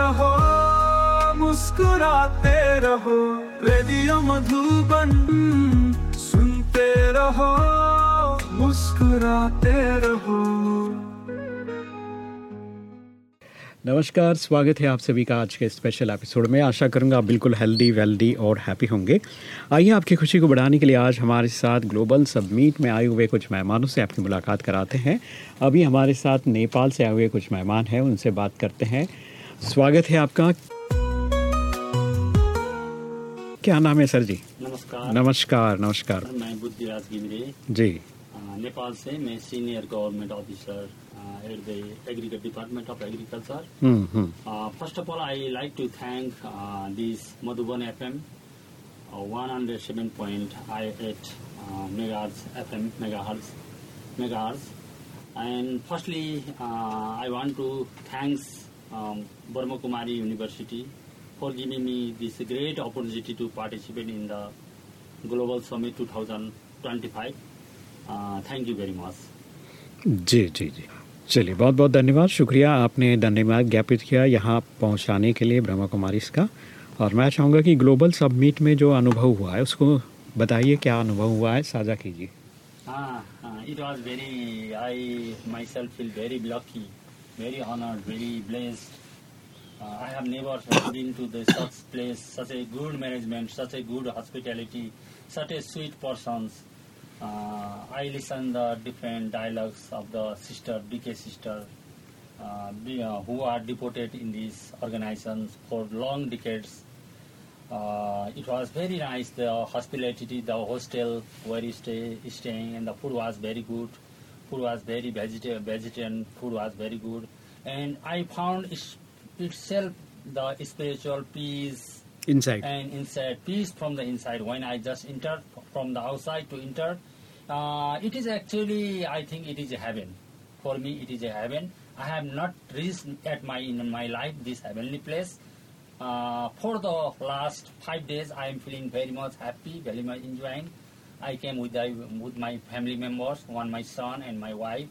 रहो, मुस्कुराते रहो, रेडियो मधुबन सुनते रहो, मुस्कुराते रहो। नमस्कार, स्वागत है आप सभी का आज के स्पेशल एपिसोड में। आशा करूँगा आप बिल्कुल हेल्दी वेल्दी और हैप्पी होंगे। आइए आपकी खुशी को बढ़ाने के लिए आज हमारे साथ ग्लोबल सबमीट में आए हुए कुछ मेहमानों से आपकी मुलाकात कराते हैं। अभी हमारे साथ नेपाल से आए हुए कुछ मेहमान हैं, उनसे बात करते हैं। स्वागत है आपका। क्या नाम है सर जी? नमस्कार। नमस्कार नमस्कार। मैं बुद्धिराज गिमरे जी। नेपाल से मैं senior government officer at the agriculture department of agriculture. First of all I like to thank this Madhuban F M one hundred seven point I eight megahertz FM megahertz megahertz. And firstly uh, I want to thanks Um, Burma Kumari University for giving me this great opportunity to participate in the Global Summit 2025. Uh, thank you very much. जी जी जी। चलिए बहुत बहुत धन्यवाद। शुक्रिया आपने धन्यवाद ज्ञापित किया यहाँ पहुँचाने के लिए ब्रह्मा कुमारी इसका और मैं चाहूँगा कि ग्लोबल सबमिट में जो अनुभव हुआ है उसको बताइए क्या अनुभव हुआ है साझा कीजिए। हाँ it was very I myself feel very lucky very honored, very blessed. Uh, I have never been to the such place, such a good management, such a good hospitality, such a sweet persons. Uh, I listen the different dialogues of the sister, BK sister, uh, uh, who are deported in these organizations for long decades. Uh, it was very nice, the hospitality, the hostel where you stay, staying, and the food was very good food was very vegetarian, vegetarian food was very good, and I found itself the spiritual peace inside and inside peace from the inside. When I just enter from the outside to enter, uh, it is actually I think it is a heaven. For me, it is a heaven. I have not reached at my in my life this heavenly place. Uh, for the last five days, I am feeling very much happy, very much enjoying. i came with, the, with my family members one my son and my wife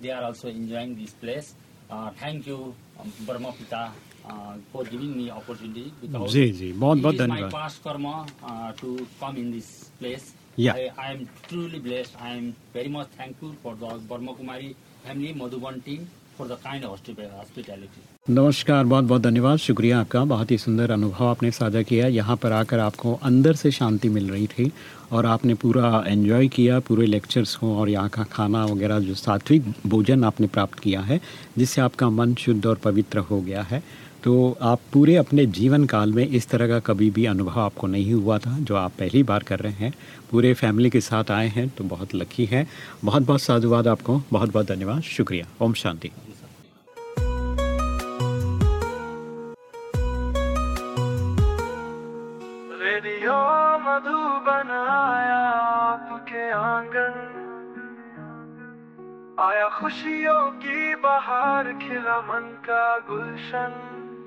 they are also enjoying this place uh, thank you um, Burma Pita uh, for giving me opportunity because जी जी बहुत बहुत it is my धन्यवाद past karma uh, to come in this place. Yeah. I, I am truly blessed. I am very much thankful for the Burma Kumari family, Madhuban team नमस्कार बहुत बहुत धन्यवाद। शुक्रिया आपका। बहुत ही सुंदर अनुभव आपने साझा किया। यहाँ पर आकर आपको अंदर से शांति मिल रही थी और आपने पूरा एंजॉय किया, पूरे लेक्चर्स को और यहाँ का खाना वगैरह जो सात्विक भोजन आपने प्राप्त किया है, जिससे आपका मन शुद्ध और पवित्र हो गया है। तो आप पूरे अपने जीवन काल में इस तरह का कभी भी अनुभव आपको नहीं हुआ था, जो आप पहली बार कर रहे हैं। पूरे फैमिली के साथ आए हैं तो बहुत लकी हैं। बहुत बहुत साधुवाद आपको बहुत बहुत धन्यवाद। शुक्रिया। ओम शांति। आया आपके आँगन। आया खुशियों की बहार, खिला मन का गुलशन।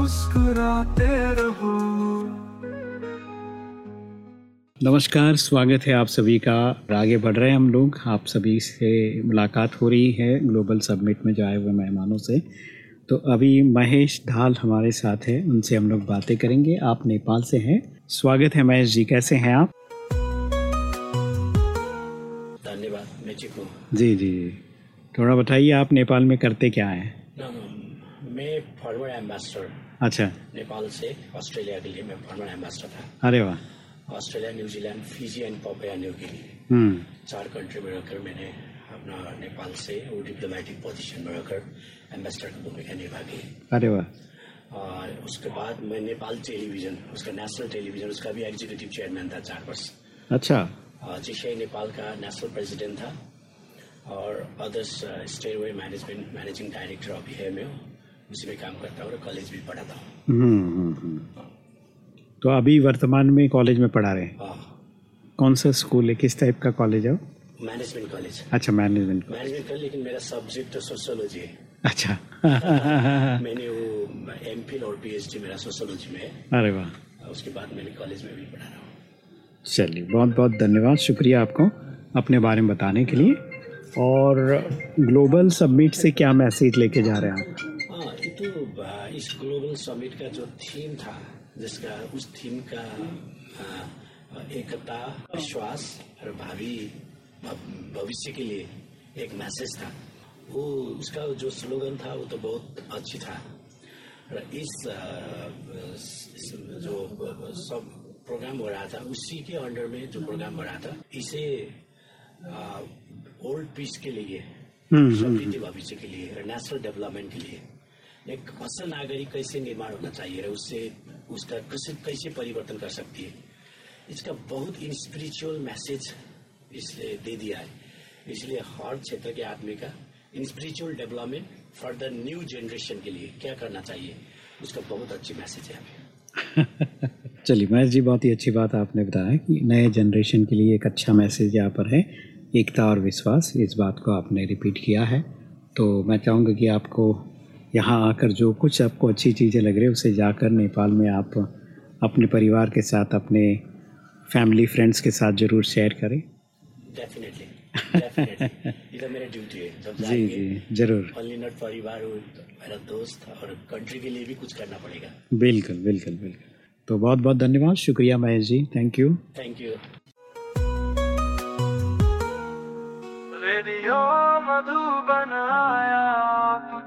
मुस्कुराते रहो। नमस्कार स्वागत है आप सभी का। आगे बढ़ रहे हैं हम लोग। आप सभी से मुलाकात हो रही है ग्लोबल सबमिट में जो आए हुए मेहमानों से। तो अभी महेश ढाल हमारे साथ है। उनसे हम लोग बातें करेंगे। आप नेपाल से हैं। स्वागत है महेश जी। कैसे हैं आप? धन्यवाद मैं जी जी जी। थोड़ा बताइए आप नेपाल में करते क्या हैं? मैं फॉर्मर एम्बेसडर। अच्छा। नेपाल से ऑस्ट्रेलिया के लिए मैं फॉर्मर एम्बेसडर था। अरे वाह। Australia New Zealand Fiji and Papua New Guinea चार कंट्री में रहकर मैंने अपना नेपाल से वो डिप्लोमेटिक पोजीशन में रहकर एम्बेसडर की भूमिका निभा की। अरे वाह। और उसके बाद मैं नेपाल टेलीविज़न उसका नेशनल टेलीविज़न उसका भी एग्जीक्यूटिव चेयरमैन था चार वर्ष। अच्छा। जिशे नेपाल का नेशनल प्रेसिडेंट था। और अदर्स स्टेटवे मैनेजमेंट मैनेजिंग डायरेक्टर अभी है मैं उसी में काम करता हूँ और कॉलेज भी पढ़ाता। हूँ हम्म हम्म, हम्म। तो अभी वर्तमान में कॉलेज में पढ़ा रहे हैं? कौन सा स्कूल है? किस टाइप का कॉलेज है मैनेजमेंट कॉलेज अच्छा मैनेजमेंट मैनेजमेंट कॉलेज लेकिन मेरा सब्जेक्ट तो सोशोलॉजी है। अच्छा। मैंने वो एम और पीएचडी मेरा सोशोलॉजी में है। अरे वाह। उसके बाद मैंने कॉलेज में भी पढ़ा रहा हूँ। चलिए बहुत बहुत धन्यवाद। शुक्रिया आपको अपने बारे में बताने के लिए। और ग्लोबल सबमिट से क्या मैसेज लेके जा रहे हैं आप? हाँ इस ग्लोबल समिट का जो थीम था जिसका उस थीम का एकता विश्वास और भावी भविष्य के लिए एक मैसेज था। वो उसका जो स्लोगन था वो तो बहुत अच्छी था। और इस, इस जो सब प्रोग्राम हो रहा था उसी के अंडर में जो प्रोग्राम हो रहा था इसे ओल्ड पीस के लिए हम्म, समृद्धि भविष्य के लिए नेशनल डेवलपमेंट के लिए। एक असल नागरिक कैसे निर्माण होना चाहिए? उससे उसका कैसे कैसे परिवर्तन कर सकती है? इसका बहुत स्पिरिचुअल मैसेज इसलिए दे दिया है। इसलिए हर क्षेत्र के आदमी का spiritual development for the new generation के लिए क्या करना चाहिए? उसका बहुत अच्छी मैसेज है। अभी चलिए, महेश जी, बहुत ही अच्छी बात आपने बताया कि नए जनरेशन के लिए एक अच्छा मैसेज यहाँ पर है। एकता और विश्वास, इस बात को आपने रिपीट किया है। तो मैं चाहूँगा कि आपको यहाँ आकर जो कुछ आपको अच्छी चीज़ें लग रही है उसे जाकर नेपाल में आप अपने परिवार के साथ अपने फैमिली फ्रेंड्स के साथ ज़रूर शेयर करें। डेफिनेटली डेफिनेटली ये तो मेरा ड्यूटी है जी जी ज़रूर। परिवार तो मेरा दोस्त और कंट्री के लिए भी कुछ करना पड़ेगा। बिल्कुल बिल्कुल बिल्कुल। तो बहुत बहुत धन्यवाद शुक्रिया Mahesh ji thank you thank you radio Madhuban आया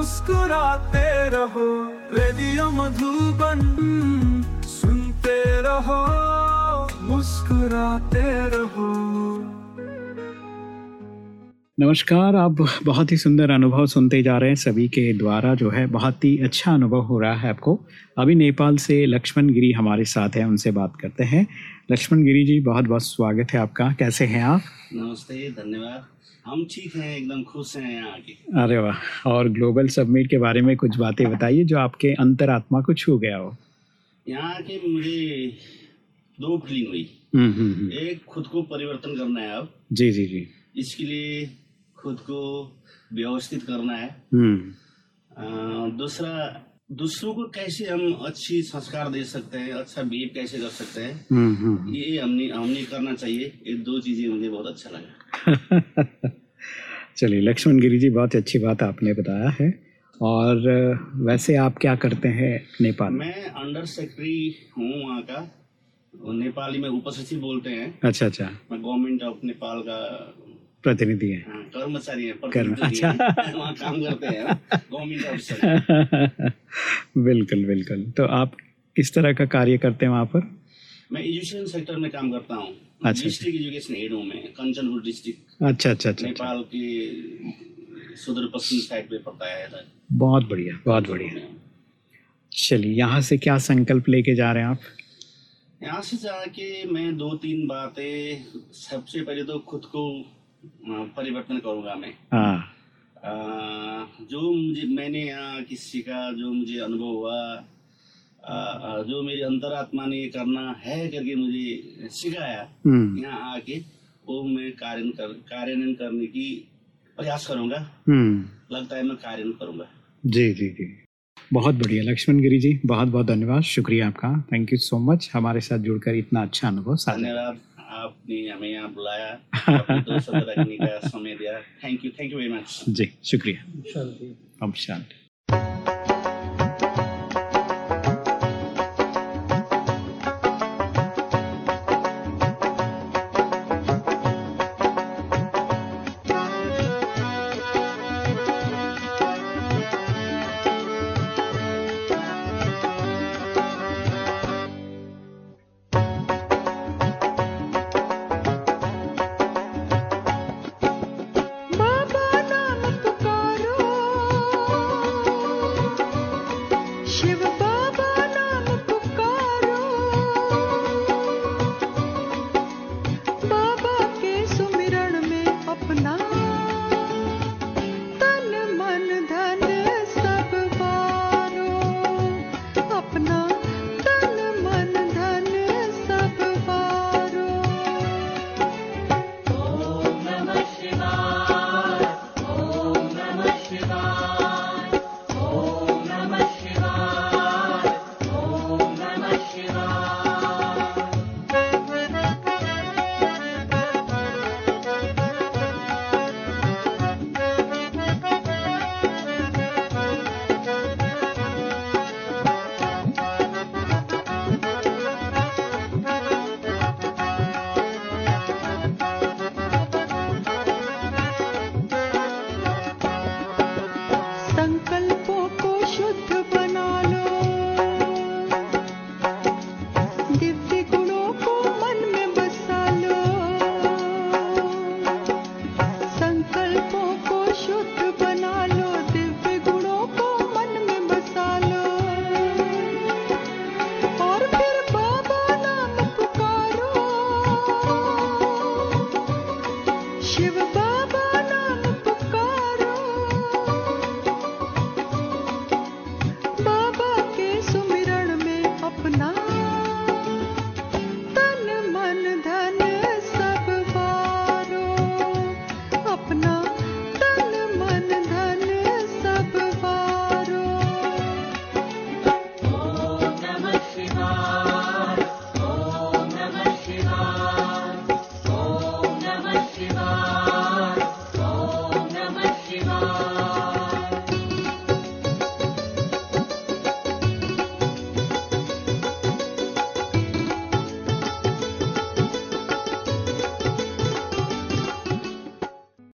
मुस्कुराते रहो रेडियो मधुबन सुनते रहो मुस्कुराते रहो। नमस्कार आप बहुत ही सुंदर अनुभव सुनते जा रहे हैं सभी के द्वारा जो है बहुत ही अच्छा अनुभव हो रहा है आपको। अभी नेपाल से लक्ष्मण गिरी हमारे साथ हैं उनसे बात करते हैं। लक्ष्मण गिरी जी बहुत बहुत स्वागत है आपका। कैसे हैं आप? नमस्ते धन्यवाद। हम ठीक हैं एकदम खुश हैं यहाँ आके अरे वाह और ग्लोबल सबमिट के बारे में कुछ बातें बताइए जो आपके अंतरात्मा को छू गया हो। यहाँ आके मुझे दो फीलिंग हुई। हम्म हम्म हम्म। एक खुद को परिवर्तन करना है अब। जी जी जी। इसके लिए खुद को व्यवस्थित करना है। दूसरा दूसरों को कैसे हम अच्छी संस्कार दे सकते हैं अच्छा बिहेव कैसे कर सकते हैं ये हमने हमने करना चाहिए। ये दो चीज़ें मुझे बहुत अच्छा लगा। चलिए लक्ष्मण गिरी जी बहुत अच्छी बात आपने बताया है। और वैसे आप क्या करते हैं नेपाल? मैं अंडर सेक्रेटरी हूँ वहाँ का और नेपाली में उपसचिव बोलते हैं। अच्छा अच्छा। मैं गवर्नमेंट ऑफ़ नेपाल का प्रतिनिधि है। हाँ, कर्मचारी है कर्म- अच्छा। वहाँ काम करते हैं गवर्नमेंट ऑफिसर बिल्कुल बिल्कुल। तो आप किस तरह का कार्य करते हैं वहाँ पर? मैं एजुकेशन सेक्टर में काम करता हूँ। अच्छा। डिस्ट्रिक्ट एजुकेशन हेड हूँ मैं कंचनपुर डिस्ट्रिक्ट। अच्छा अच्छा अच्छा अच्छा। नेपाल के सुदूर पश्चिम साइड पे पड़ता है इधर। बहुत बढ़िया बहुत बढ़िया। चलिए यहाँ से क्या संकल्प लेके जा रहे हैं आप? यहाँ से जाके मैं दो तीन बातें सबसे पहले तो खुद को परिवर्तन करूँगा मैं। हाँ। अ, जो मुझे मैंने यहाँ की सीखा जो मुझे अनुभव हुआ जो मेरी अंतरात्मा ने करना है करके मुझे सिखाया हम्म। यहाँ आके वो मैं कार्य कर कार्यान्वयन करने की प्रयास करूँगा। हम्म। लगता है मैं कार्यान्वयन करूँगा। जी जी जी। बहुत बढ़िया। लक्ष्मण गिरी जी बहुत बहुत धन्यवाद। शुक्रिया आपका। थैंक यू सो मच हमारे साथ जुड़कर इतना अच्छा अनुभव धन्यवाद। आपने हमें यहाँ बुलाया रखने का समय दिया। Thank you thank you very much जी शुक्रिया। शांति।